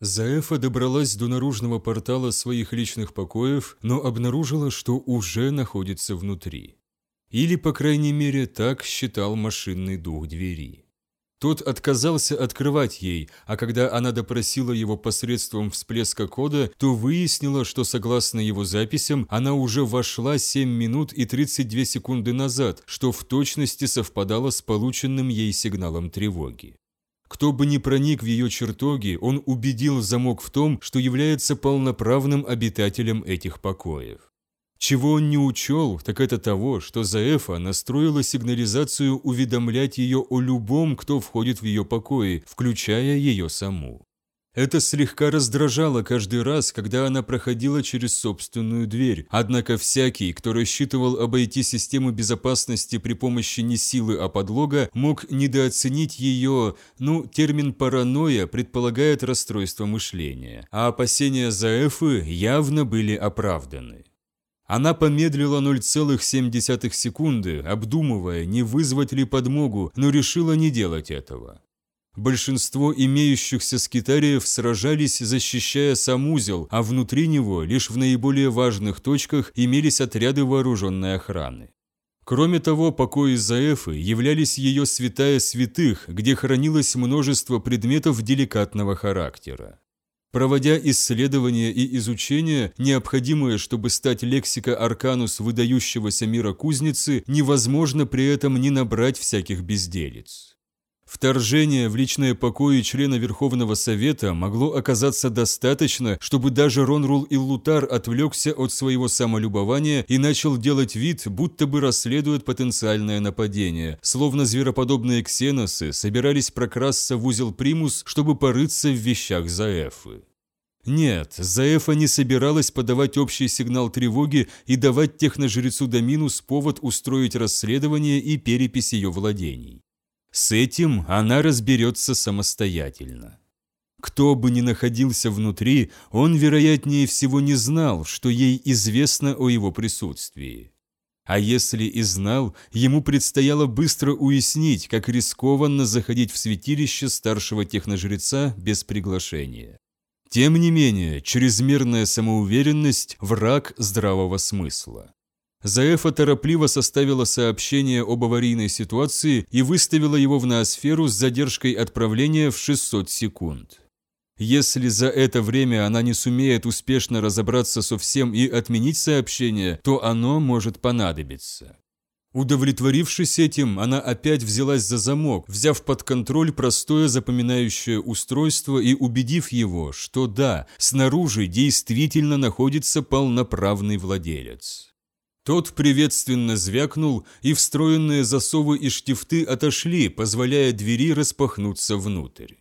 Заэфа добралась до наружного портала своих личных покоев, но обнаружила, что уже находится внутри. Или, по крайней мере, так считал машинный дух двери. Тот отказался открывать ей, а когда она допросила его посредством всплеска кода, то выяснила, что согласно его записям, она уже вошла 7 минут и 32 секунды назад, что в точности совпадало с полученным ей сигналом тревоги. Кто бы ни проник в ее чертоги, он убедил замок в том, что является полноправным обитателем этих покоев. Чего он не учел, так это того, что Заэфа настроила сигнализацию уведомлять ее о любом, кто входит в ее покои, включая ее саму. Это слегка раздражало каждый раз, когда она проходила через собственную дверь, однако всякий, кто рассчитывал обойти систему безопасности при помощи не силы, а подлога, мог недооценить ее, ну, термин «паранойя» предполагает расстройство мышления, а опасения Заэфы явно были оправданы. Она помедлила 0,7 секунды, обдумывая, не вызвать ли подмогу, но решила не делать этого. Большинство имеющихся скитариев сражались, защищая сам узел, а внутри него, лишь в наиболее важных точках, имелись отряды вооруженной охраны. Кроме того, покои Заэфы являлись ее святая святых, где хранилось множество предметов деликатного характера. Проводя исследования и изучения, необходимые, чтобы стать лексика Арканус выдающегося мира кузницы, невозможно при этом не набрать всяких безделиц. Вторжение в личное покои члена Верховного Совета могло оказаться достаточно, чтобы даже Ронрул Иллутар отвлекся от своего самолюбования и начал делать вид, будто бы расследует потенциальное нападение, словно звероподобные ксеносы собирались прокрасться в узел Примус, чтобы порыться в вещах Заэфы. Нет, Заэфа не собиралась подавать общий сигнал тревоги и давать техножрецу Доминус повод устроить расследование и перепись ее владений. С этим она разберется самостоятельно. Кто бы ни находился внутри, он, вероятнее всего, не знал, что ей известно о его присутствии. А если и знал, ему предстояло быстро уяснить, как рискованно заходить в святилище старшего техножреца без приглашения. Тем не менее, чрезмерная самоуверенность – враг здравого смысла. Заэфа торопливо составила сообщение об аварийной ситуации и выставила его в ноосферу с задержкой отправления в 600 секунд. Если за это время она не сумеет успешно разобраться со всем и отменить сообщение, то оно может понадобиться. Удовлетворившись этим, она опять взялась за замок, взяв под контроль простое запоминающее устройство и убедив его, что да, снаружи действительно находится полноправный владелец. Тот приветственно звякнул, и встроенные засовы и штифты отошли, позволяя двери распахнуться внутрь.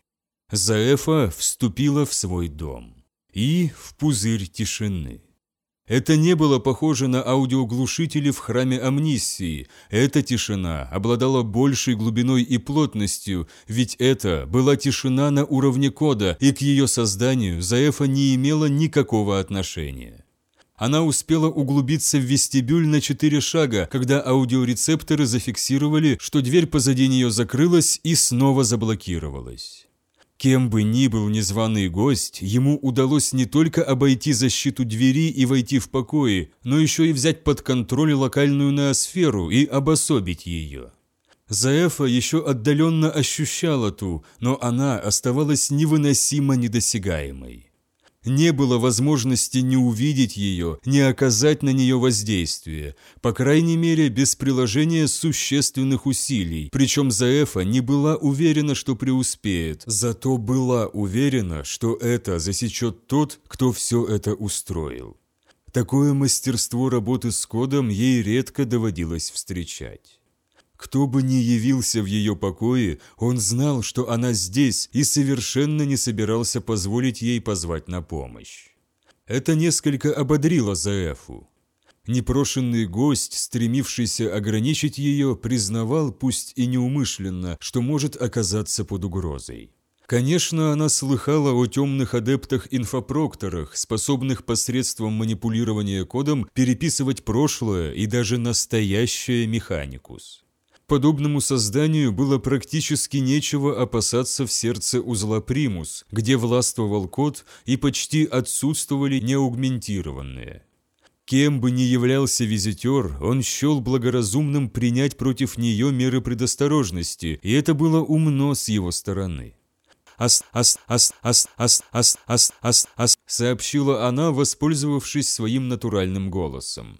Заэфа вступила в свой дом. И в пузырь тишины. Это не было похоже на аудиоглушители в храме Амнисии. Эта тишина обладала большей глубиной и плотностью, ведь это была тишина на уровне кода, и к ее созданию Заэфа не имела никакого отношения. Она успела углубиться в вестибюль на четыре шага, когда аудиорецепторы зафиксировали, что дверь позади нее закрылась и снова заблокировалась. Кем бы ни был незваный гость, ему удалось не только обойти защиту двери и войти в покои, но еще и взять под контроль локальную ноосферу и обособить ее. Заэфа еще отдаленно ощущала ту, но она оставалась невыносимо недосягаемой. Не было возможности не увидеть ее, не оказать на нее воздействие, по крайней мере, без приложения существенных усилий. Причем Заэфа не была уверена, что преуспеет, зато была уверена, что это засечет тот, кто все это устроил. Такое мастерство работы с кодом ей редко доводилось встречать. Кто бы ни явился в ее покое, он знал, что она здесь и совершенно не собирался позволить ей позвать на помощь. Это несколько ободрило Заэфу. Непрошенный гость, стремившийся ограничить ее, признавал, пусть и неумышленно, что может оказаться под угрозой. Конечно, она слыхала о темных адептах-инфопрокторах, способных посредством манипулирования кодом переписывать прошлое и даже настоящее механикус. Подобному созданию было практически нечего опасаться в сердце узла Примус, где властвовал код и почти отсутствовали неаугментированные. Кем бы ни являлся визитер, он счел благоразумным принять против нее меры предосторожности, и это было умно с его стороны. «Ас, ас, ас, ас, ас, ас, ас, ас, ас», сообщила она, воспользовавшись своим натуральным голосом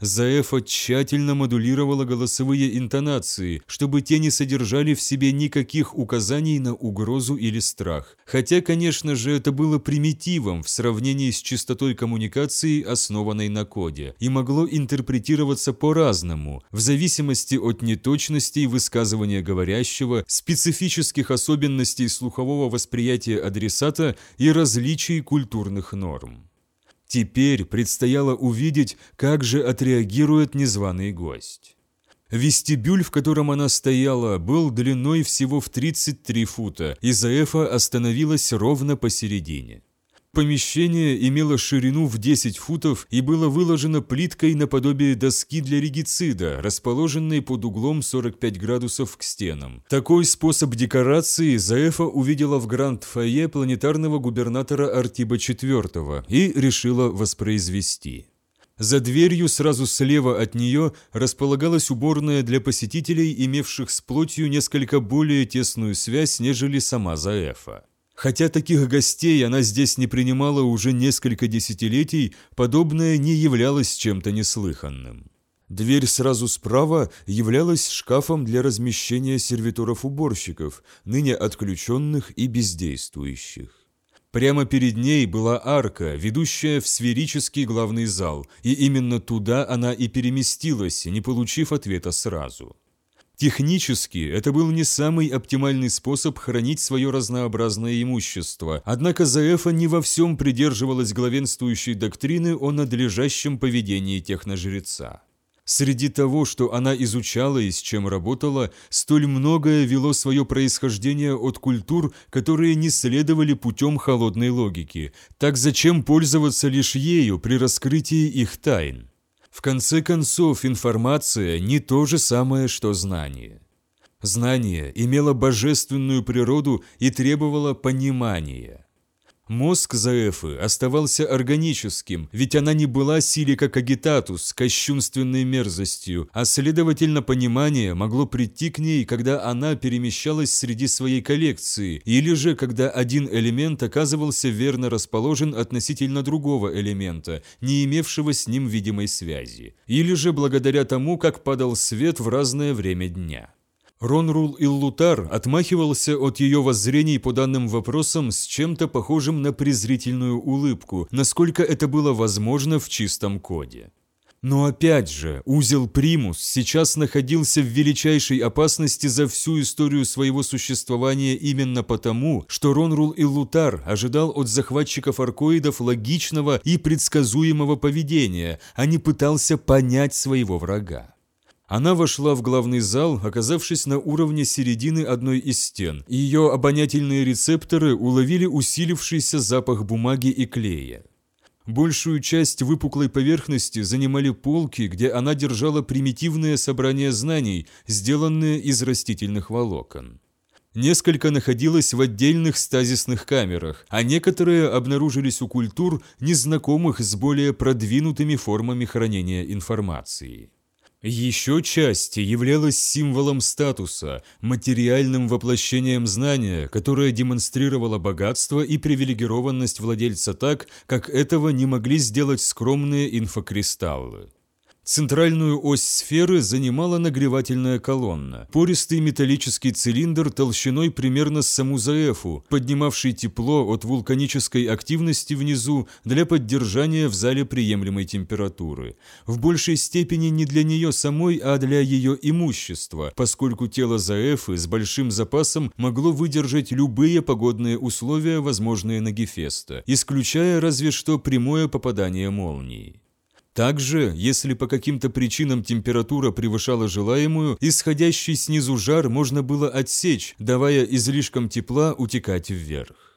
Заэфа тщательно модулировала голосовые интонации, чтобы те не содержали в себе никаких указаний на угрозу или страх. Хотя, конечно же, это было примитивом в сравнении с частотой коммуникации, основанной на коде, и могло интерпретироваться по-разному, в зависимости от неточностей высказывания говорящего, специфических особенностей слухового восприятия адресата и различий культурных норм. Теперь предстояло увидеть, как же отреагирует незваный гость. Вестибюль, в котором она стояла, был длиной всего в 33 фута, и Заэфа остановилась ровно посередине. Помещение имело ширину в 10 футов и было выложено плиткой наподобие доски для регицида, расположенной под углом 45 градусов к стенам. Такой способ декорации Заэфа увидела в гранд-фойе планетарного губернатора Артиба IV и решила воспроизвести. За дверью сразу слева от нее располагалась уборная для посетителей, имевших с плотью несколько более тесную связь, нежели сама Заэфа. Хотя таких гостей она здесь не принимала уже несколько десятилетий, подобное не являлось чем-то неслыханным. Дверь сразу справа являлась шкафом для размещения сервиторов-уборщиков, ныне отключенных и бездействующих. Прямо перед ней была арка, ведущая в сферический главный зал, и именно туда она и переместилась, не получив ответа сразу. Технически это был не самый оптимальный способ хранить свое разнообразное имущество, однако Заэфа не во всем придерживалась главенствующей доктрины о надлежащем поведении техножреца. Среди того, что она изучала и с чем работала, столь многое вело свое происхождение от культур, которые не следовали путем холодной логики. Так зачем пользоваться лишь ею при раскрытии их тайн? В конце концов, информация не то же самое, что знание. Знание имело божественную природу и требовало понимания. Мозг Заэфы оставался органическим, ведь она не была силика кагитатус кощунственной мерзостью, а следовательно понимание могло прийти к ней, когда она перемещалась среди своей коллекции, или же когда один элемент оказывался верно расположен относительно другого элемента, не имевшего с ним видимой связи, или же благодаря тому, как падал свет в разное время дня. Ронрул Иллутар отмахивался от ее воззрений по данным вопросам с чем-то похожим на презрительную улыбку, насколько это было возможно в чистом коде. Но опять же, узел Примус сейчас находился в величайшей опасности за всю историю своего существования именно потому, что Ронрул Иллутар ожидал от захватчиков аркоидов логичного и предсказуемого поведения, а не пытался понять своего врага. Она вошла в главный зал, оказавшись на уровне середины одной из стен, ее обонятельные рецепторы уловили усилившийся запах бумаги и клея. Большую часть выпуклой поверхности занимали полки, где она держала примитивные собрания знаний, сделанные из растительных волокон. Несколько находилось в отдельных стазисных камерах, а некоторые обнаружились у культур, незнакомых с более продвинутыми формами хранения информации. Еще часть являлась символом статуса, материальным воплощением знания, которое демонстрировало богатство и привилегированность владельца так, как этого не могли сделать скромные инфокристаллы. Центральную ось сферы занимала нагревательная колонна, пористый металлический цилиндр толщиной примерно с саму Заэфу, поднимавший тепло от вулканической активности внизу для поддержания в зале приемлемой температуры. В большей степени не для нее самой, а для ее имущества, поскольку тело Заэфы с большим запасом могло выдержать любые погодные условия, возможные на Гефеста, исключая разве что прямое попадание молнии. Также, если по каким-то причинам температура превышала желаемую, исходящий снизу жар можно было отсечь, давая излишкам тепла утекать вверх.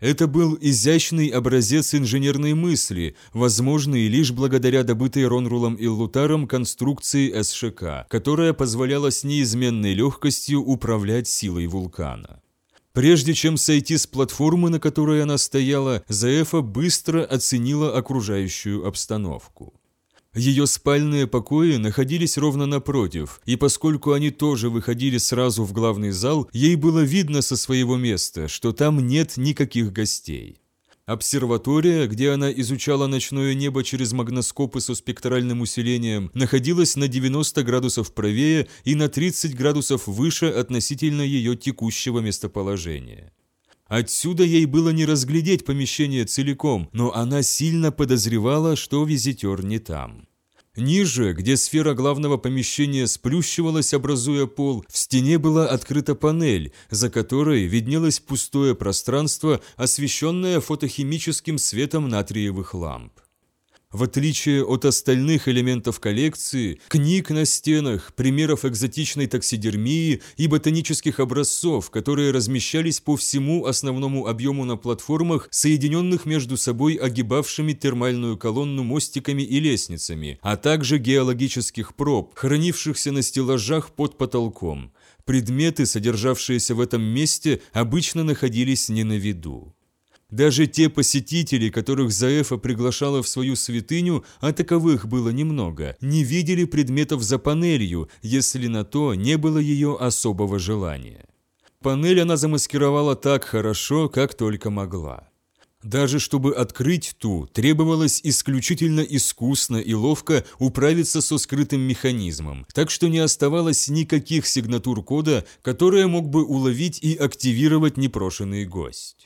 Это был изящный образец инженерной мысли, возможный лишь благодаря добытой Ронрулом и Лутаром конструкции СШК, которая позволяла с неизменной легкостью управлять силой вулкана. Прежде чем сойти с платформы, на которой она стояла, Заэфа быстро оценила окружающую обстановку. Ее спальные покои находились ровно напротив, и поскольку они тоже выходили сразу в главный зал, ей было видно со своего места, что там нет никаких гостей. Обсерватория, где она изучала ночное небо через магноскопы со спектральным усилением, находилась на 90 градусов правее и на 30 градусов выше относительно ее текущего местоположения. Отсюда ей было не разглядеть помещение целиком, но она сильно подозревала, что визитер не там. Ниже, где сфера главного помещения сплющивалась, образуя пол, в стене была открыта панель, за которой виднелось пустое пространство, освещенное фотохимическим светом натриевых ламп. В отличие от остальных элементов коллекции, книг на стенах, примеров экзотичной таксидермии и ботанических образцов, которые размещались по всему основному объему на платформах, соединенных между собой огибавшими термальную колонну мостиками и лестницами, а также геологических проб, хранившихся на стеллажах под потолком. Предметы, содержавшиеся в этом месте, обычно находились не на виду. Даже те посетители, которых Заэфа приглашала в свою святыню, а таковых было немного, не видели предметов за панелью, если на то не было ее особого желания. Панель она замаскировала так хорошо, как только могла. Даже чтобы открыть ту, требовалось исключительно искусно и ловко управиться со скрытым механизмом, так что не оставалось никаких сигнатур кода, которые мог бы уловить и активировать непрошенный гость.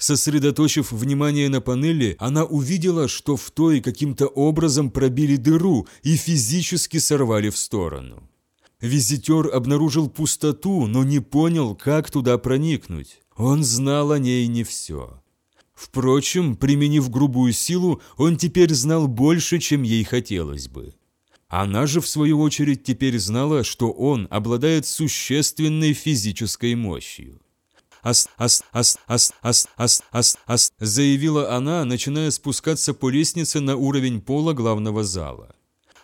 Сосредоточив внимание на панели, она увидела, что в той каким-то образом пробили дыру и физически сорвали в сторону. Визитер обнаружил пустоту, но не понял, как туда проникнуть. Он знал о ней не все. Впрочем, применив грубую силу, он теперь знал больше, чем ей хотелось бы. Она же, в свою очередь, теперь знала, что он обладает существенной физической мощью ас, ас, ас, ас, ас, ас, ас, ас, заявила она, начиная спускаться по лестнице на уровень пола главного зала.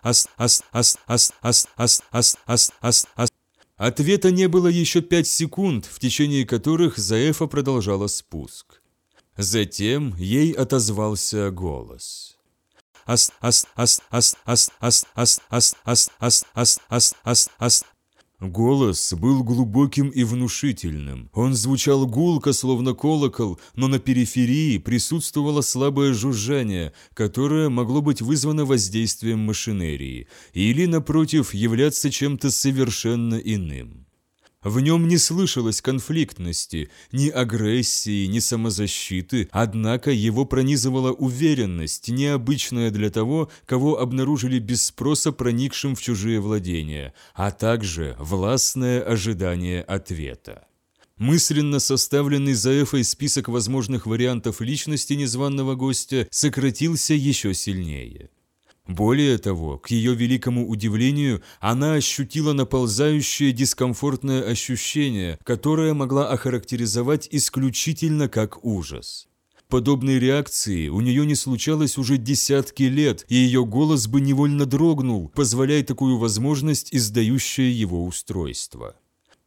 Ас, ас, ас, ас, ас, ас, ас, ас, ас, ас. Ответа не было еще пять секунд, в течение которых Заэфа продолжала спуск. Затем ей отозвался голос. Ас, ас, ас, ас, ас, ас, ас, ас, ас, ас, ас, ас, ас, Голос был глубоким и внушительным. Он звучал гулко, словно колокол, но на периферии присутствовало слабое жужжание, которое могло быть вызвано воздействием машинерии, или, напротив, являться чем-то совершенно иным. В нем не слышалось конфликтности, ни агрессии, ни самозащиты, однако его пронизывала уверенность, необычная для того, кого обнаружили без спроса проникшим в чужие владения, а также властное ожидание ответа. Мысленно составленный за Эфой список возможных вариантов личности незваного гостя сократился еще сильнее. Более того, к ее великому удивлению, она ощутила наползающее дискомфортное ощущение, которое могла охарактеризовать исключительно как ужас. Подобной реакции у нее не случалось уже десятки лет, и ее голос бы невольно дрогнул, позволяя такую возможность издающее его устройство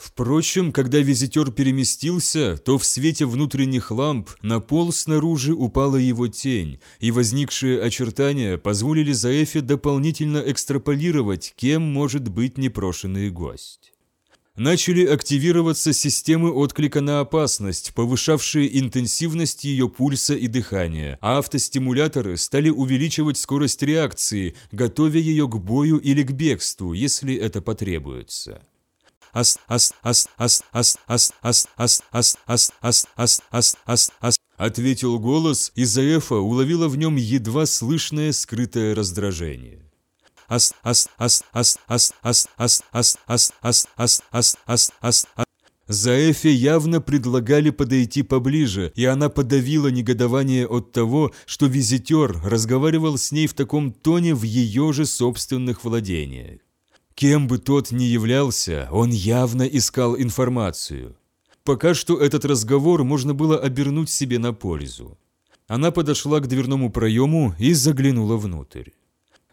Впрочем, когда визитер переместился, то в свете внутренних ламп на пол снаружи упала его тень, и возникшие очертания позволили Заэфе дополнительно экстраполировать, кем может быть непрошенный гость. Начали активироваться системы отклика на опасность, повышавшие интенсивность ее пульса и дыхания, а автостимуляторы стали увеличивать скорость реакции, готовя ее к бою или к бегству, если это потребуется. Ас ас ас ас ас ас ас ас ас ас ас ас ас ас ас ответил голос, и Заэфа уловила в нем едва слышное скрытое раздражение. Ас ас ас ас ас ас ас ас ас ас ас ас ас ас Заэфе явно предлагали подойти поближе, и она подавила негодование от того, что визитер разговаривал с ней в таком тоне в ее же собственных владениях. Кем бы тот ни являлся, он явно искал информацию. Пока что этот разговор можно было обернуть себе на пользу. Она подошла к дверному проему и заглянула внутрь.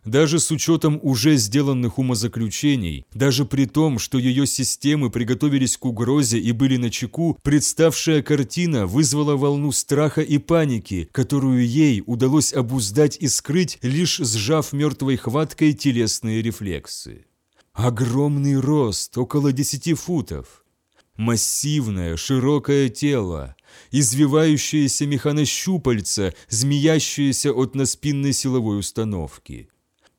Даже с учетом уже сделанных умозаключений, даже при том, что ее системы приготовились к угрозе и были на чеку, представшая картина вызвала волну страха и паники, которую ей удалось обуздать и скрыть, лишь сжав мертвой хваткой телесные рефлексы. Огромный рост, около 10 футов. Массивное, широкое тело, извивающиеся механощупальца, змеящиеся от наспинной силовой установки.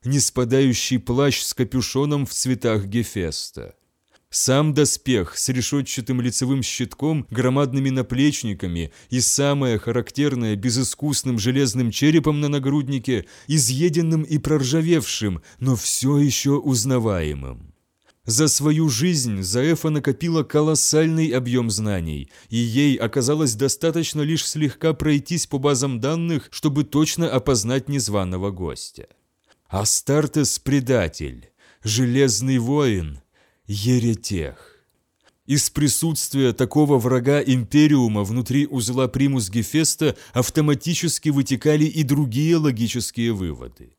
Неспадающий плащ с капюшоном в цветах Гефеста. Сам доспех с решетчатым лицевым щитком, громадными наплечниками и самое характерное безыскусным железным черепом на нагруднике, изъеденным и проржавевшим, но все еще узнаваемым. За свою жизнь Заэфа накопила колоссальный объем знаний, и ей оказалось достаточно лишь слегка пройтись по базам данных, чтобы точно опознать незваного гостя. Астартес – предатель, Железный воин – еретех. Из присутствия такого врага Империума внутри узла Примус Гефеста автоматически вытекали и другие логические выводы.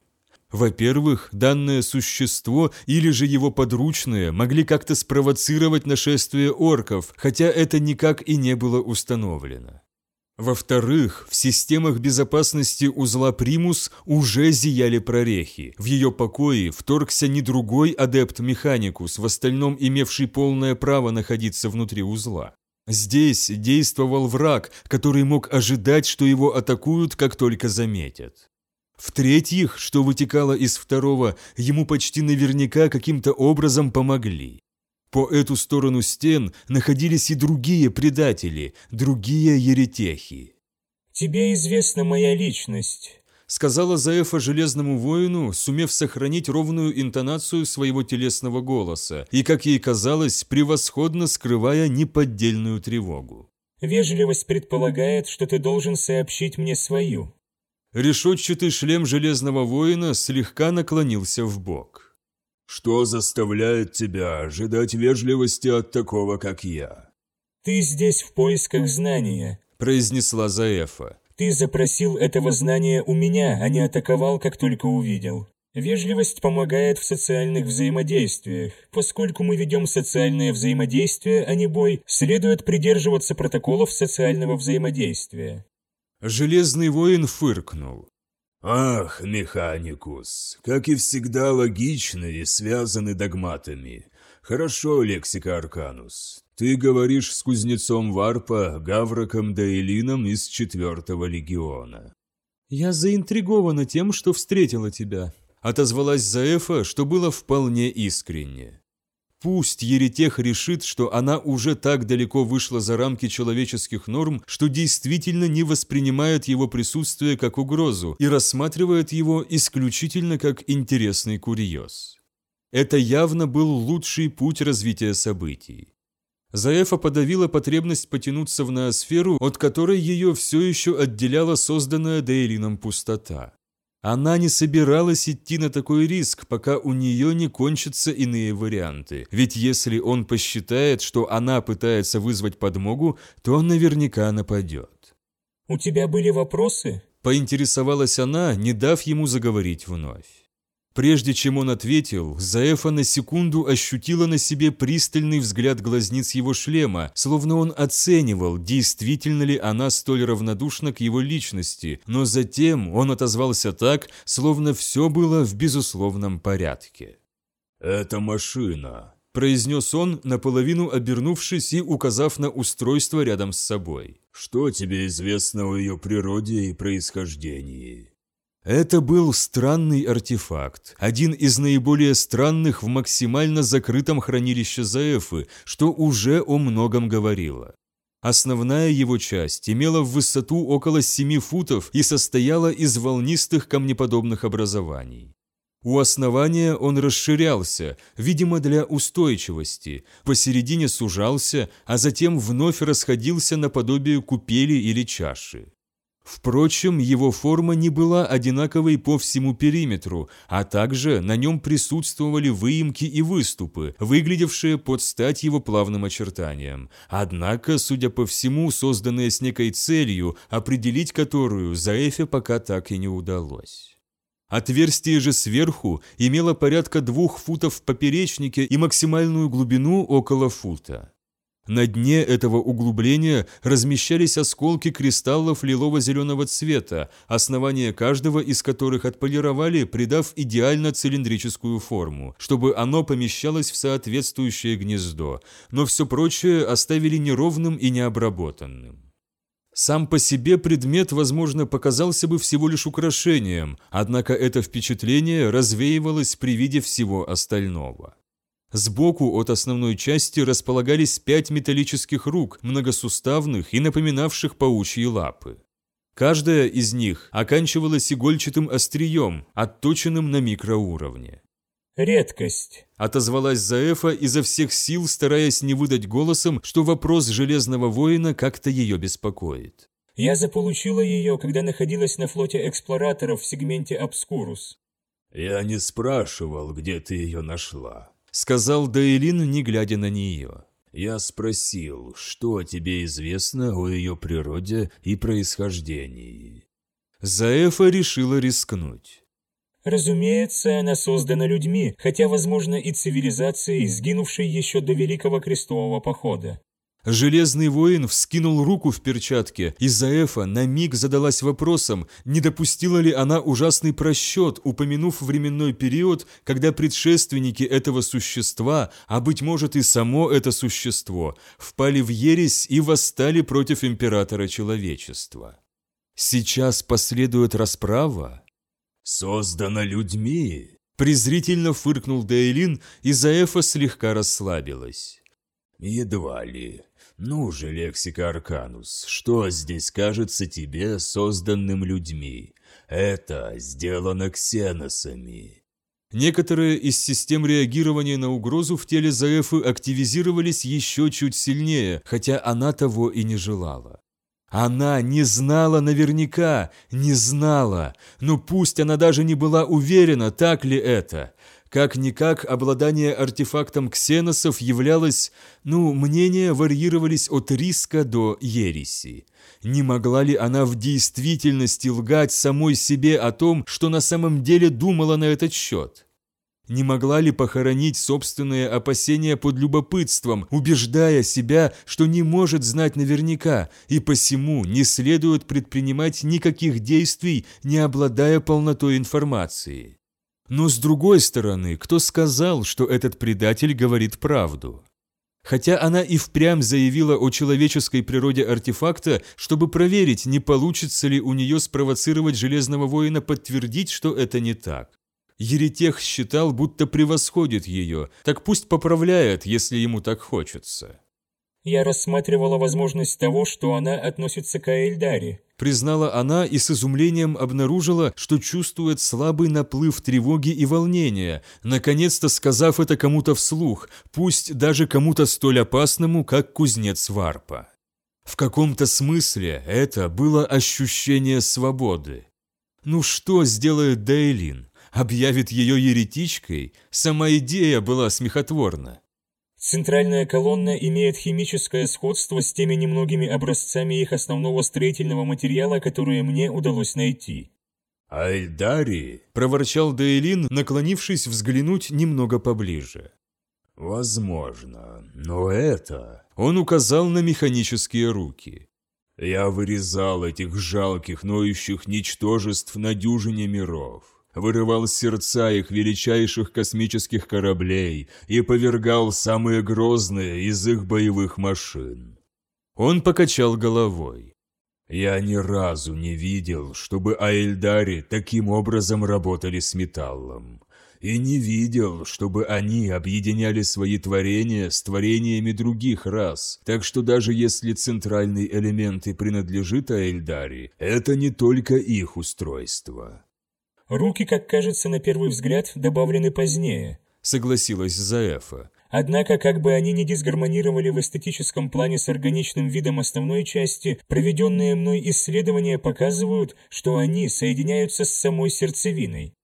Во-первых, данное существо или же его подручные могли как-то спровоцировать нашествие орков, хотя это никак и не было установлено. Во-вторых, в системах безопасности узла Примус уже зияли прорехи. В ее покое вторгся не другой адепт-механикус, в остальном имевший полное право находиться внутри узла. Здесь действовал враг, который мог ожидать, что его атакуют, как только заметят. В-третьих, что вытекало из второго, ему почти наверняка каким-то образом помогли. По эту сторону стен находились и другие предатели, другие еретехи. «Тебе известна моя личность», — сказала Заэфа железному воину, сумев сохранить ровную интонацию своего телесного голоса и, как ей казалось, превосходно скрывая неподдельную тревогу. «Вежливость предполагает, что ты должен сообщить мне свою». Решетчатый шлем железного воина слегка наклонился в бок. Что заставляет тебя ожидать вежливости от такого, как я? Ты здесь в поисках знания, произнесла Заэфа. Ты запросил этого знания у меня, а не атаковал, как только увидел. Вежливость помогает в социальных взаимодействиях. Поскольку мы ведем социальное взаимодействие, а не бой, следует придерживаться протоколов социального взаимодействия. Железный воин фыркнул. «Ах, Механикус, как и всегда логичны и связаны догматами. Хорошо, Лексика Арканус. Ты говоришь с кузнецом Варпа, Гавроком Дейлином из четвертого легиона». «Я заинтригована тем, что встретила тебя», — отозвалась Заэфа, что было вполне искренне. Пусть Еретех решит, что она уже так далеко вышла за рамки человеческих норм, что действительно не воспринимает его присутствие как угрозу и рассматривает его исключительно как интересный курьез. Это явно был лучший путь развития событий. Заэфа подавила потребность потянуться в ноосферу, от которой ее все еще отделяла созданная Дейлином пустота. Она не собиралась идти на такой риск, пока у нее не кончатся иные варианты. Ведь если он посчитает, что она пытается вызвать подмогу, то он наверняка нападет. «У тебя были вопросы?» Поинтересовалась она, не дав ему заговорить вновь. Прежде чем он ответил, Заэфа на секунду ощутила на себе пристальный взгляд глазниц его шлема, словно он оценивал, действительно ли она столь равнодушна к его личности, но затем он отозвался так, словно все было в безусловном порядке. «Это машина», – произнес он, наполовину обернувшись и указав на устройство рядом с собой. «Что тебе известно о ее природе и происхождении?» Это был странный артефакт, один из наиболее странных в максимально закрытом хранилище Заэфы, что уже о многом говорило. Основная его часть имела в высоту около 7 футов и состояла из волнистых камнеподобных образований. У основания он расширялся, видимо, для устойчивости, посередине сужался, а затем вновь расходился наподобие купели или чаши. Впрочем, его форма не была одинаковой по всему периметру, а также на нем присутствовали выемки и выступы, выглядевшие под стать его плавным очертаниям. Однако, судя по всему, созданные с некой целью, определить которую Заэфе пока так и не удалось. Отверстие же сверху имело порядка двух футов в поперечнике и максимальную глубину около фута. На дне этого углубления размещались осколки кристаллов лилово-зеленого цвета, основание каждого из которых отполировали, придав идеально цилиндрическую форму, чтобы оно помещалось в соответствующее гнездо, но все прочее оставили неровным и необработанным. Сам по себе предмет, возможно, показался бы всего лишь украшением, однако это впечатление развеивалось при виде всего остального. Сбоку от основной части располагались пять металлических рук, многосуставных и напоминавших паучьи лапы. Каждая из них оканчивалась игольчатым острием, отточенным на микроуровне. «Редкость», – отозвалась Заэфа изо всех сил, стараясь не выдать голосом, что вопрос Железного воина как-то ее беспокоит. «Я заполучила ее, когда находилась на флоте эксплораторов в сегменте Обскурус». «Я не спрашивал, где ты ее нашла», – сказал Дейлин, не глядя на нее. «Я спросил, что тебе известно о ее природе и происхождении». Заэфа решила рискнуть. Разумеется, она создана людьми, хотя, возможно, и цивилизацией, сгинувшей еще до Великого Крестового Похода. Железный воин вскинул руку в перчатке, и Заэфа на миг задалась вопросом, не допустила ли она ужасный просчет, упомянув временной период, когда предшественники этого существа, а быть может и само это существо, впали в ересь и восстали против императора человечества. Сейчас последует расправа, создана людьми!» Презрительно фыркнул Дейлин, и Заэфа слегка расслабилась. «Едва ли. Ну же, Лексика Арканус, что здесь кажется тебе созданным людьми? Это сделано ксеносами». Некоторые из систем реагирования на угрозу в теле Заэфы активизировались еще чуть сильнее, хотя она того и не желала. Она не знала наверняка, не знала, но пусть она даже не была уверена, так ли это. Как-никак обладание артефактом ксеносов являлось, ну, мнения варьировались от риска до ереси. Не могла ли она в действительности лгать самой себе о том, что на самом деле думала на этот счет? Не могла ли похоронить собственные опасения под любопытством, убеждая себя, что не может знать наверняка, и посему не следует предпринимать никаких действий, не обладая полнотой информации? Но с другой стороны, кто сказал, что этот предатель говорит правду? Хотя она и впрямь заявила о человеческой природе артефакта, чтобы проверить, не получится ли у нее спровоцировать Железного воина подтвердить, что это не так. Еретех считал, будто превосходит ее, так пусть поправляет, если ему так хочется. «Я рассматривала возможность того, что она относится к Аэльдаре», признала она и с изумлением обнаружила, что чувствует слабый наплыв тревоги и волнения, наконец-то сказав это кому-то вслух, пусть даже кому-то столь опасному, как кузнец Варпа. В каком-то смысле это было ощущение свободы. Ну что сделает Дейлин? объявит ее еретичкой, сама идея была смехотворна. Центральная колонна имеет химическое сходство с теми немногими образцами их основного строительного материала, которые мне удалось найти. «Альдари!» – проворчал Дейлин, наклонившись взглянуть немного поближе. «Возможно, но это...» Он указал на механические руки. «Я вырезал этих жалких, ноющих ничтожеств на дюжине миров вырывал сердца их величайших космических кораблей и повергал самые грозные из их боевых машин. Он покачал головой. Я ни разу не видел, чтобы Аэльдари таким образом работали с металлом. И не видел, чтобы они объединяли свои творения с творениями других рас. Так что даже если центральный элемент и принадлежит Аэльдари, это не только их устройство. Руки, как кажется на первый взгляд, добавлены позднее. Согласилась Заэфа. Однако, как бы они ни дисгармонировали в эстетическом плане с органичным видом основной части, проведенные мной исследования показывают, что они соединяются с самой сердцевиной.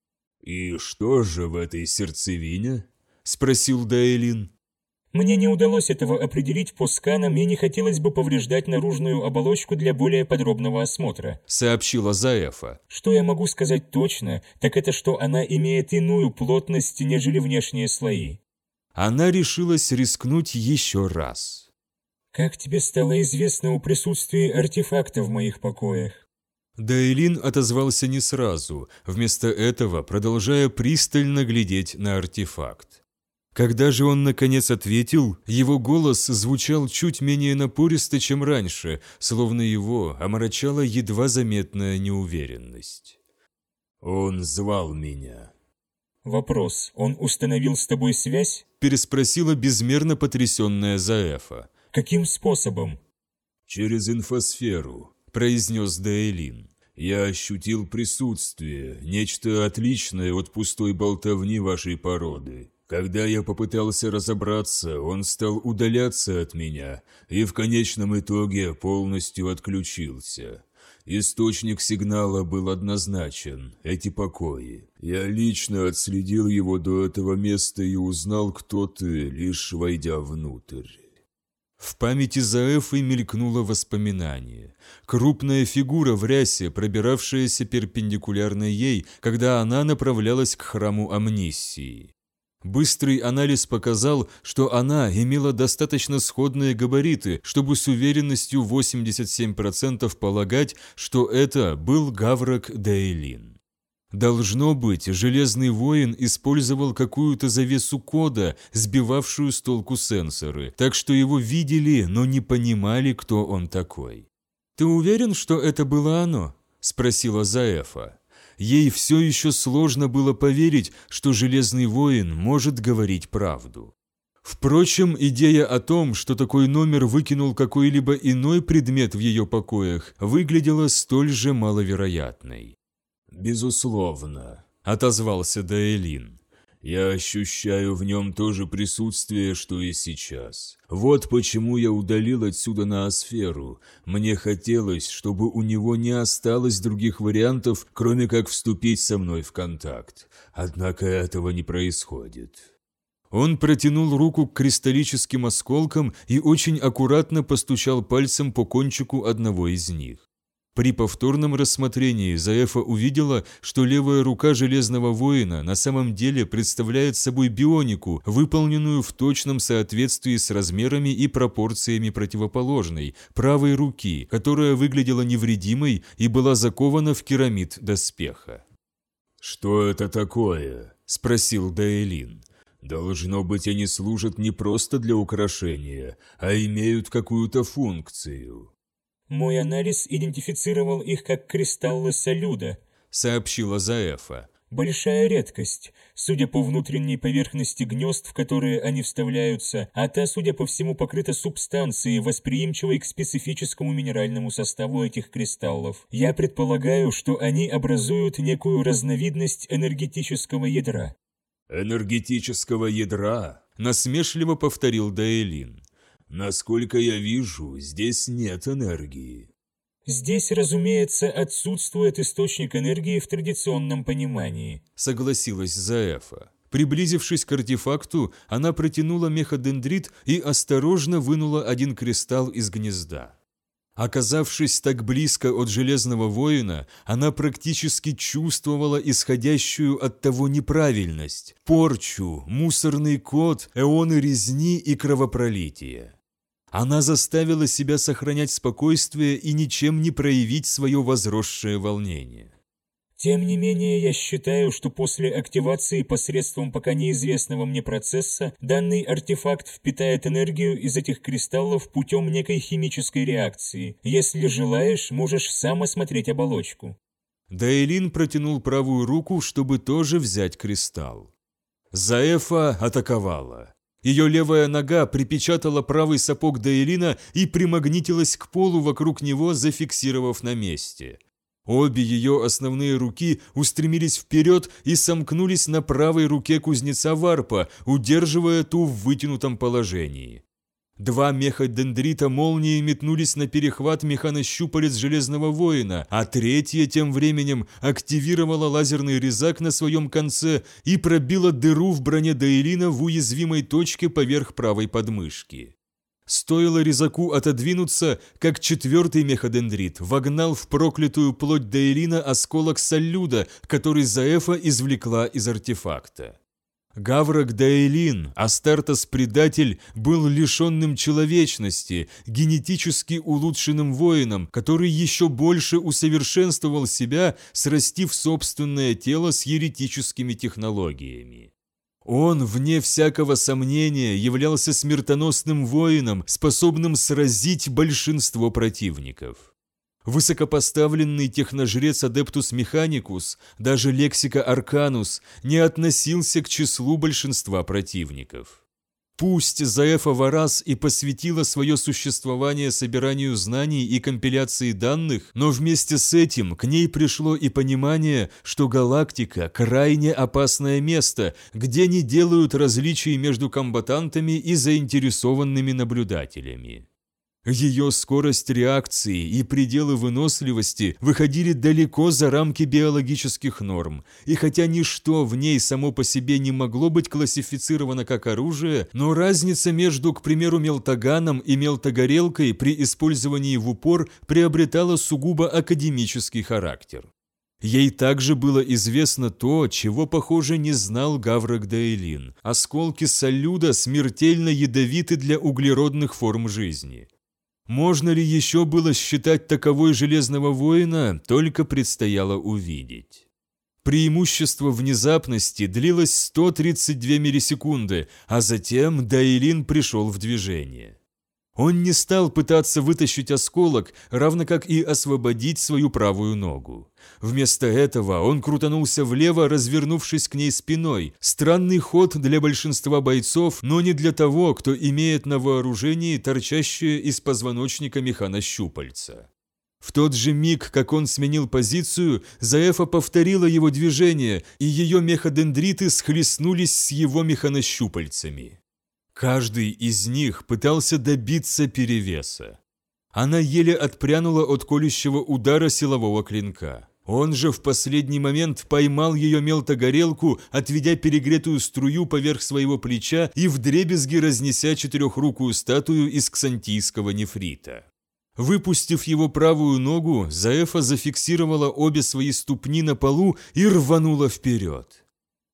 «И что же в этой сердцевине?» – спросил Дайлин. Мне не удалось этого определить по сканам, и не хотелось бы повреждать наружную оболочку для более подробного осмотра», — сообщила Заэфа. «Что я могу сказать точно, так это что она имеет иную плотность, нежели внешние слои она решилась рискнуть еще раз. «Как тебе стало известно о присутствии артефакта в моих покоях?» Дайлин отозвался не сразу, вместо этого продолжая пристально глядеть на артефакт. Когда же он наконец ответил, его голос звучал чуть менее напористо, чем раньше, словно его омрачала едва заметная неуверенность. «Он звал меня», «Вопрос. Он установил с тобой связь?» Переспросила безмерно потрясенная Заэфа. «Каким способом?» «Через инфосферу», – произнес Дейлин. «Я ощутил присутствие, нечто отличное от пустой болтовни вашей породы. Когда я попытался разобраться, он стал удаляться от меня и в конечном итоге полностью отключился. Источник сигнала был однозначен – эти покои. Я лично отследил его до этого места и узнал, кто ты, лишь войдя внутрь. В памяти Заэфы мелькнуло воспоминание. Крупная фигура в рясе, пробиравшаяся перпендикулярно ей, когда она направлялась к храму Амнисии. Быстрый анализ показал, что она имела достаточно сходные габариты, чтобы с уверенностью 87% полагать, что это был Гаврок Дейлин. Должно быть, Железный воин использовал какую-то завесу кода, сбивавшую с толку сенсоры, так что его видели, но не понимали, кто он такой. «Ты уверен, что это было оно?» – спросила Заэфа ей все еще сложно было поверить, что Железный воин может говорить правду. Впрочем, идея о том, что такой номер выкинул какой-либо иной предмет в ее покоях, выглядела столь же маловероятной. «Безусловно», — отозвался Даэлин. Я ощущаю в нем то же присутствие, что и сейчас. Вот почему я удалил отсюда на асферу. Мне хотелось, чтобы у него не осталось других вариантов, кроме как вступить со мной в контакт. Однако этого не происходит. Он протянул руку к кристаллическим осколкам и очень аккуратно постучал пальцем по кончику одного из них. При повторном рассмотрении Заэфа увидела, что левая рука Железного воина на самом деле представляет собой бионику, выполненную в точном соответствии с размерами и пропорциями противоположной, правой руки, которая выглядела невредимой и была закована в керамид доспеха. «Что это такое?» – спросил Даэлин. «Должно быть, они служат не просто для украшения, а имеют какую-то функцию». Мой анализ идентифицировал их как кристаллы салюда, сообщила Заэфа. Большая редкость, судя по внутренней поверхности гнезд, в которые они вставляются, а та, судя по всему, покрыта субстанцией, восприимчивой к специфическому минеральному составу этих кристаллов. Я предполагаю, что они образуют некую разновидность энергетического ядра. «Энергетического ядра?» – насмешливо повторил Даэлин. Насколько я вижу, здесь нет энергии. Здесь, разумеется, отсутствует источник энергии в традиционном понимании, согласилась Заэфа. Приблизившись к артефакту, она протянула меходендрит и осторожно вынула один кристалл из гнезда. Оказавшись так близко от Железного воина, она практически чувствовала исходящую от того неправильность, порчу, мусорный код, эоны резни и кровопролития. Она заставила себя сохранять спокойствие и ничем не проявить свое возросшее волнение. Тем не менее, я считаю, что после активации посредством пока неизвестного мне процесса данный артефакт впитает энергию из этих кристаллов путем некой химической реакции. Если желаешь, можешь сам осмотреть оболочку. Дайлин протянул правую руку, чтобы тоже взять кристалл. Заэфа атаковала. Ее левая нога припечатала правый сапог Дейлина и примагнитилась к полу вокруг него, зафиксировав на месте. Обе ее основные руки устремились вперед и сомкнулись на правой руке кузнеца Варпа, удерживая ту в вытянутом положении. Два меха-дендрита молнии метнулись на перехват механощупалец Железного Воина, а третья тем временем активировала лазерный резак на своем конце и пробила дыру в броне Дейлина в уязвимой точке поверх правой подмышки. Стоило резаку отодвинуться, как четвертый меходендрит вогнал в проклятую плоть Дейлина осколок салюда, который Заэфа извлекла из артефакта. Гаврок Дейлин, Астартес-предатель, был лишенным человечности, генетически улучшенным воином, который еще больше усовершенствовал себя, срастив собственное тело с еретическими технологиями. Он, вне всякого сомнения, являлся смертоносным воином, способным сразить большинство противников. Высокопоставленный техножрец Адептус Механикус, даже Лексико Арканус, не относился к числу большинства противников. Пусть Заэфа Варас и посвятила свое существование собиранию знаний и компиляции данных, но вместе с этим к ней пришло и понимание, что галактика – крайне опасное место, где не делают различий между комбатантами и заинтересованными наблюдателями. Ее скорость реакции и пределы выносливости выходили далеко за рамки биологических норм, и хотя ничто в ней само по себе не могло быть классифицировано как оружие, но разница между, к примеру, мелтоганом и мелтогорелкой при использовании в упор приобретала сугубо академический характер. Ей также было известно то, чего, похоже, не знал Гаврок Дейлин. Осколки салюда смертельно ядовиты для углеродных форм жизни. Можно ли еще было считать таковой Железного Воина, только предстояло увидеть. Преимущество внезапности длилось 132 миллисекунды, а затем Дайлин пришел в движение. Он не стал пытаться вытащить осколок, равно как и освободить свою правую ногу. Вместо этого он крутанулся влево, развернувшись к ней спиной. Странный ход для большинства бойцов, но не для того, кто имеет на вооружении торчащее из позвоночника механощупальца. В тот же миг, как он сменил позицию, Заэфа повторила его движение, и ее меходендриты схлестнулись с его механощупальцами. Каждый из них пытался добиться перевеса. Она еле отпрянула от колющего удара силового клинка. Он же в последний момент поймал ее мелтогорелку, отведя перегретую струю поверх своего плеча и вдребезги разнеся четырехрукую статую из ксантийского нефрита. Выпустив его правую ногу, Заэфа зафиксировала обе свои ступни на полу и рванула вперед.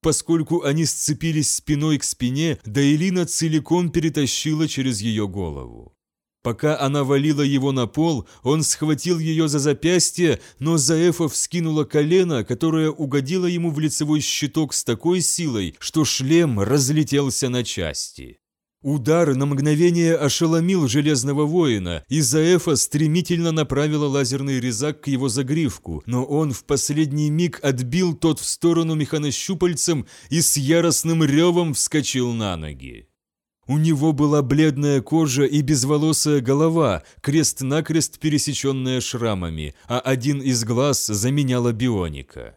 Поскольку они сцепились спиной к спине, Дайлина целиком перетащила через ее голову. Пока она валила его на пол, он схватил ее за запястье, но Заэфа вскинула колено, которое угодило ему в лицевой щиток с такой силой, что шлем разлетелся на части. Удар на мгновение ошеломил Железного Воина, и Заэфа стремительно направила лазерный резак к его загривку, но он в последний миг отбил тот в сторону механощупальцем и с яростным ревом вскочил на ноги. У него была бледная кожа и безволосая голова, крест-накрест пересеченная шрамами, а один из глаз заменяла бионика.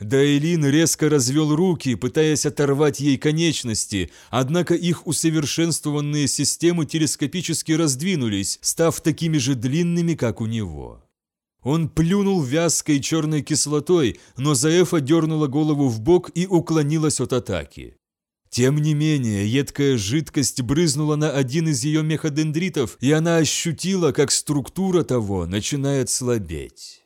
Дайлин резко развел руки, пытаясь оторвать ей конечности, однако их усовершенствованные системы телескопически раздвинулись, став такими же длинными, как у него. Он плюнул вязкой черной кислотой, но Заэфа дернула голову в бок и уклонилась от атаки. Тем не менее, едкая жидкость брызнула на один из ее меходендритов, и она ощутила, как структура того начинает слабеть.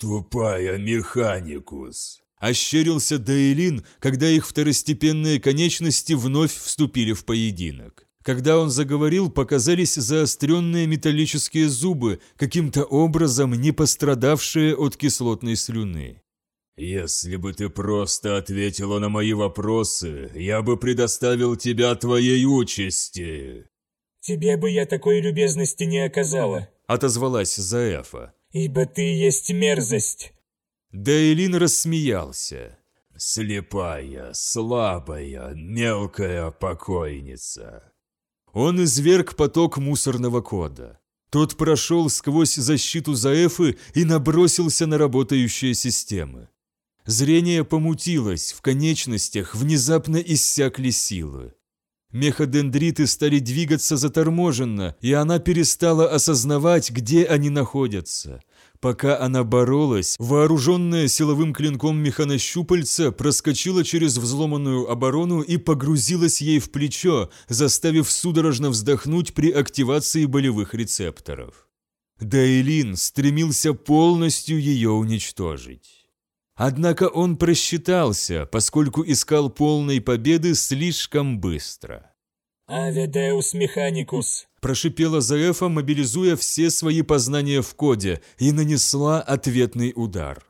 «Тупая механикус!» Ощерился Дейлин, когда их второстепенные конечности вновь вступили в поединок. Когда он заговорил, показались заостренные металлические зубы, каким-то образом не пострадавшие от кислотной слюны. «Если бы ты просто ответила на мои вопросы, я бы предоставил тебя твоей участи». «Тебе бы я такой любезности не оказала», — отозвалась Заэфа. «Ибо ты есть мерзость». Дейлин рассмеялся. «Слепая, слабая, мелкая покойница». Он изверг поток мусорного кода. Тот прошел сквозь защиту Заэфы и набросился на работающие системы. Зрение помутилось, в конечностях внезапно иссякли силы. Меходендриты стали двигаться заторможенно, и она перестала осознавать, где они находятся. Пока она боролась, вооруженная силовым клинком механощупальца проскочила через взломанную оборону и погрузилась ей в плечо, заставив судорожно вздохнуть при активации болевых рецепторов. Дайлин стремился полностью ее уничтожить. Однако он просчитался, поскольку искал полной победы слишком быстро. «Аведеус механикус», прошипела Заэфа, мобилизуя все свои познания в коде, и нанесла ответный удар.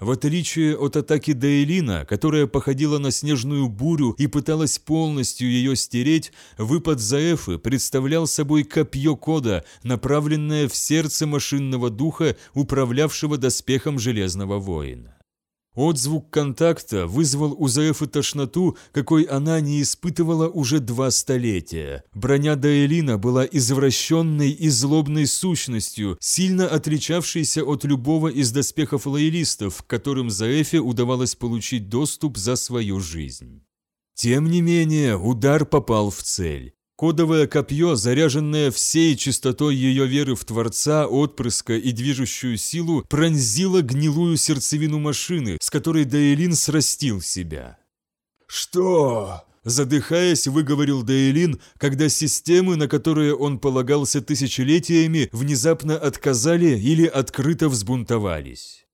В отличие от атаки Дейлина, которая походила на снежную бурю и пыталась полностью ее стереть, выпад Заэфы представлял собой копье кода, направленное в сердце машинного духа, управлявшего доспехом Железного воина. Отзвук контакта вызвал у Заэфы тошноту, какой она не испытывала уже два столетия. Броня Даэлина была извращенной и злобной сущностью, сильно отличавшейся от любого из доспехов лоялистов, к которым Заэфе удавалось получить доступ за свою жизнь. Тем не менее, удар попал в цель. Кодовое копье, заряженное всей чистотой ее веры в Творца, отпрыска и движущую силу, пронзило гнилую сердцевину машины, с которой Дейлин срастил себя. «Что?» Задыхаясь, выговорил Дейлин, когда системы, на которые он полагался тысячелетиями, внезапно отказали или открыто взбунтовались.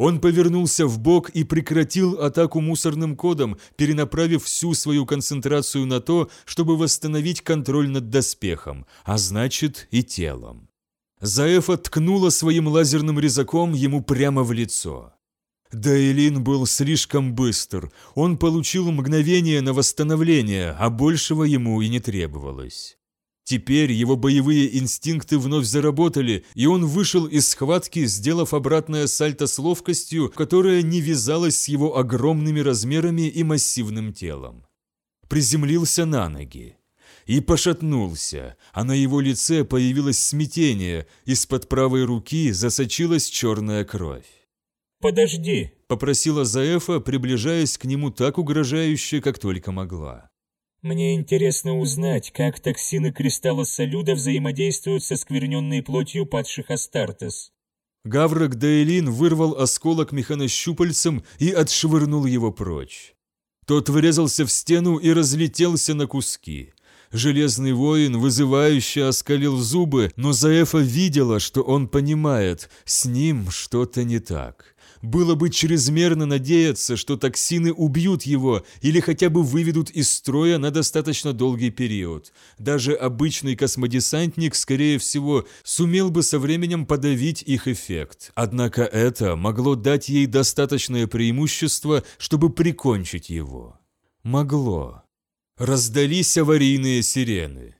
Он повернулся в бок и прекратил атаку мусорным кодом, перенаправив всю свою концентрацию на то, чтобы восстановить контроль над доспехом, а значит и телом. Заэфа ткнула своим лазерным резаком ему прямо в лицо. Дайлин был слишком быстр, он получил мгновение на восстановление, а большего ему и не требовалось. Теперь его боевые инстинкты вновь заработали, и он вышел из схватки, сделав обратное сальто с ловкостью, которая не вязалась с его огромными размерами и массивным телом. Приземлился на ноги и пошатнулся, а на его лице появилось смятение, из-под правой руки засочилась черная кровь. «Подожди», – попросила Заэфа, приближаясь к нему так угрожающе, как только могла. Мне интересно узнать, как токсины кристалла салюда взаимодействуют со скверненной плотью падших Астартес. Гаврок Дейлин вырвал осколок механощупальцем и отшвырнул его прочь. Тот врезался в стену и разлетелся на куски. Железный воин вызывающе оскалил зубы, но Заэфа видела, что он понимает, с ним что-то не так. Было бы чрезмерно надеяться, что токсины убьют его или хотя бы выведут из строя на достаточно долгий период. Даже обычный космодесантник, скорее всего, сумел бы со временем подавить их эффект. Однако это могло дать ей достаточное преимущество, чтобы прикончить его. Могло. Раздались аварийные сирены.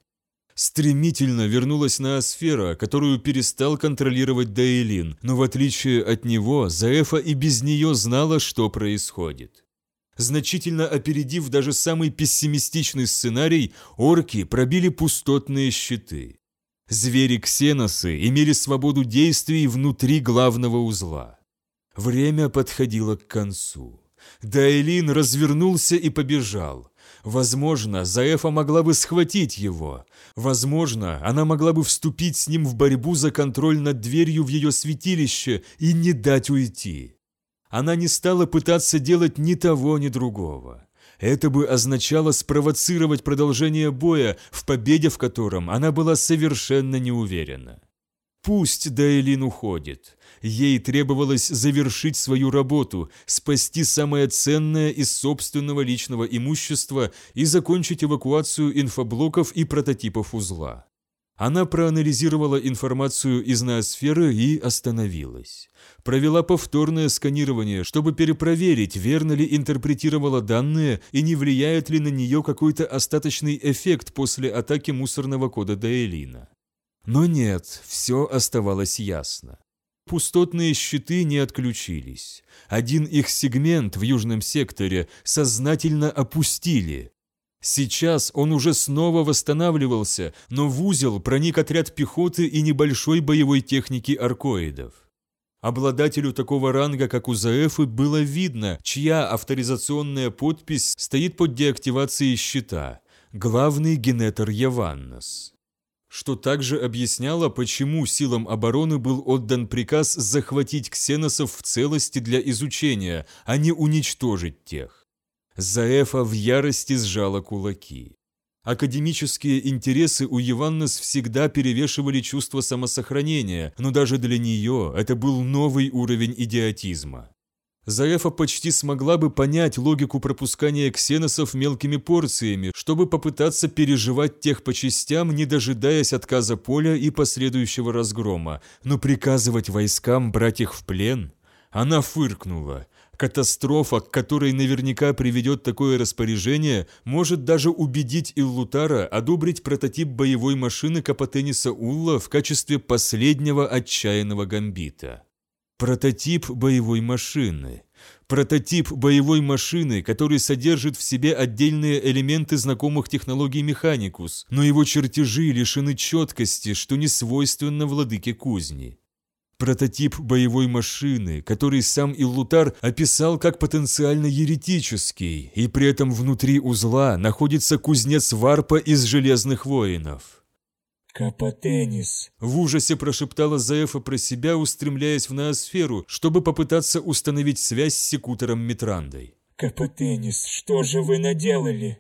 Стремительно вернулась ноосфера, которую перестал контролировать Дейлин, но в отличие от него, Заэфа и без нее знала, что происходит. Значительно опередив даже самый пессимистичный сценарий, орки пробили пустотные щиты. Звери-ксеносы имели свободу действий внутри главного узла. Время подходило к концу. Дайлин развернулся и побежал. Возможно, Заэфа могла бы схватить его. Возможно, она могла бы вступить с ним в борьбу за контроль над дверью в ее святилище и не дать уйти. Она не стала пытаться делать ни того, ни другого. Это бы означало спровоцировать продолжение боя, в победе в котором она была совершенно не уверена. Пусть Дайлин уходит. Ей требовалось завершить свою работу, спасти самое ценное из собственного личного имущества и закончить эвакуацию инфоблоков и прототипов узла. Она проанализировала информацию из ноосферы и остановилась. Провела повторное сканирование, чтобы перепроверить, верно ли интерпретировала данные и не влияет ли на нее какой-то остаточный эффект после атаки мусорного кода Дейлина. Но нет, все оставалось ясно. Пустотные щиты не отключились. Один их сегмент в южном секторе сознательно опустили. Сейчас он уже снова восстанавливался, но в узел проник отряд пехоты и небольшой боевой техники аркоидов. Обладателю такого ранга, как у Заэфы, было видно, чья авторизационная подпись стоит под деактивацией щита – главный генетор Яваннос. Что также объясняло, почему силам обороны был отдан приказ захватить ксеносов в целости для изучения, а не уничтожить тех. Заэфа в ярости сжала кулаки. Академические интересы у Еваннес всегда перевешивали чувство самосохранения, но даже для нее это был новый уровень идиотизма. Заэфа почти смогла бы понять логику пропускания ксеносов мелкими порциями, чтобы попытаться переживать тех по частям, не дожидаясь отказа поля и последующего разгрома, но приказывать войскам брать их в плен? Она фыркнула. Катастрофа, к которой наверняка приведет такое распоряжение, может даже убедить Иллутара одобрить прототип боевой машины Капотениса Улла в качестве последнего отчаянного гамбита. Прототип боевой машины. Прототип боевой машины, который содержит в себе отдельные элементы знакомых технологий Механикус, но его чертежи лишены четкости, что не свойственно владыке кузни прототип боевой машины, который сам Иллутар описал как потенциально еретический, и при этом внутри узла находится кузнец варпа из Железных Воинов. «Капотенис», — в ужасе прошептала Заэфа про себя, устремляясь в ноосферу, чтобы попытаться установить связь с секутором Митрандой. «Капотенис, что же вы наделали?»